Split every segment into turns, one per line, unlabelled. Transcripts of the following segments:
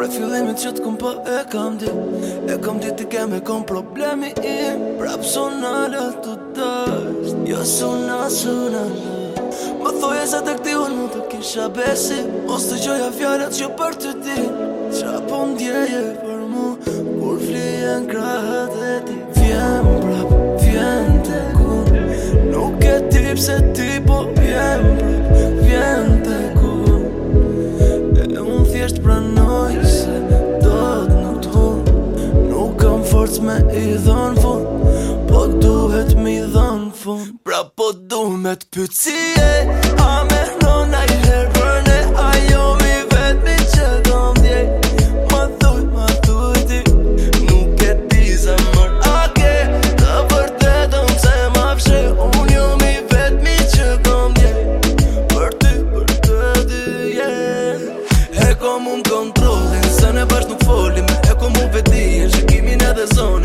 Pre fillimit që të kom pa po, e kam dit E kam dit të kem e kom problemi im Pra personale të tësht Jo suna, suna Më thoje se të këti unë të kisha besi Os të qoja fjarët që për të di Qa po ndjeje për mu Kur flijen krahët e ti Vjen prap, vjen të ku Nuk e tip se ti po vjen prap, vjen të ku E unë thjesht pranoj i dhën fun, Po duhet mi dhën fun Pra po duhet pëci e A me hnon a i ne A jo mi vet mi që do mdje Ma thuj, ma thuj ti Nuk e ti se mër A ke të vërtetëm se ma pëshe Unë jo mi vet mi që do mdje Për ty, për të dy yeah. E kom un kontrolin Se ne bashkë nuk folim E kom un vetin e edhe zonë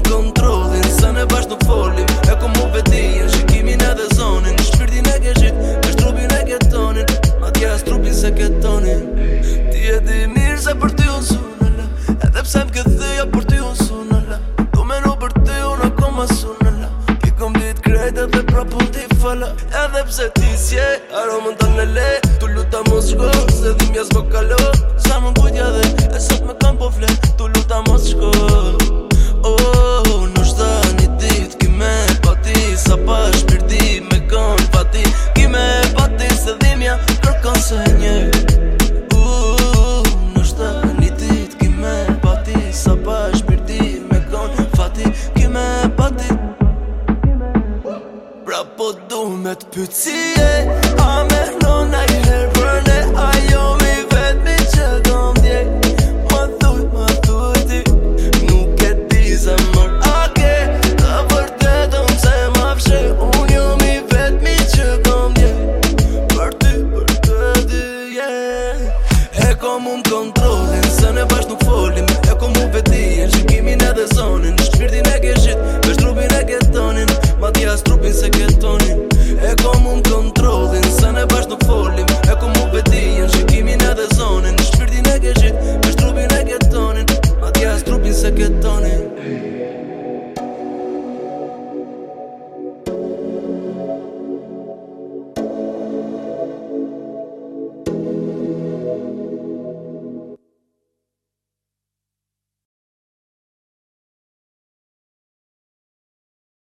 në kontrolin Sa në bashkë nuk folim E ku mu vetijen Shikimin edhe zonin Shpirtin e gjeshit Vesh trupin e getonin Ma tja së trupin se ketonin Ti e di mirë se për ty unë sunële Edhe pse më këtë dhëja për ty unë sunële Do me në për ty unë ako ma sunële Ki kom dit krejtë edhe pra ti falë Edhe pse ti sje Aromën të në le Tu luta mos shko Se dhimja s'po kalon Sa më kujtja dhe E sot me kam po flet Tu luta mos shko me të pëtësie A me hno na i herë përne A jo mi vetë që do më dje Më thuj, më thuj ti Nuk e ti zemër mërë A ke, për të do më zë më Unë jo mi vetë që do më dje Për ty, për të dje yeah. E kom unë më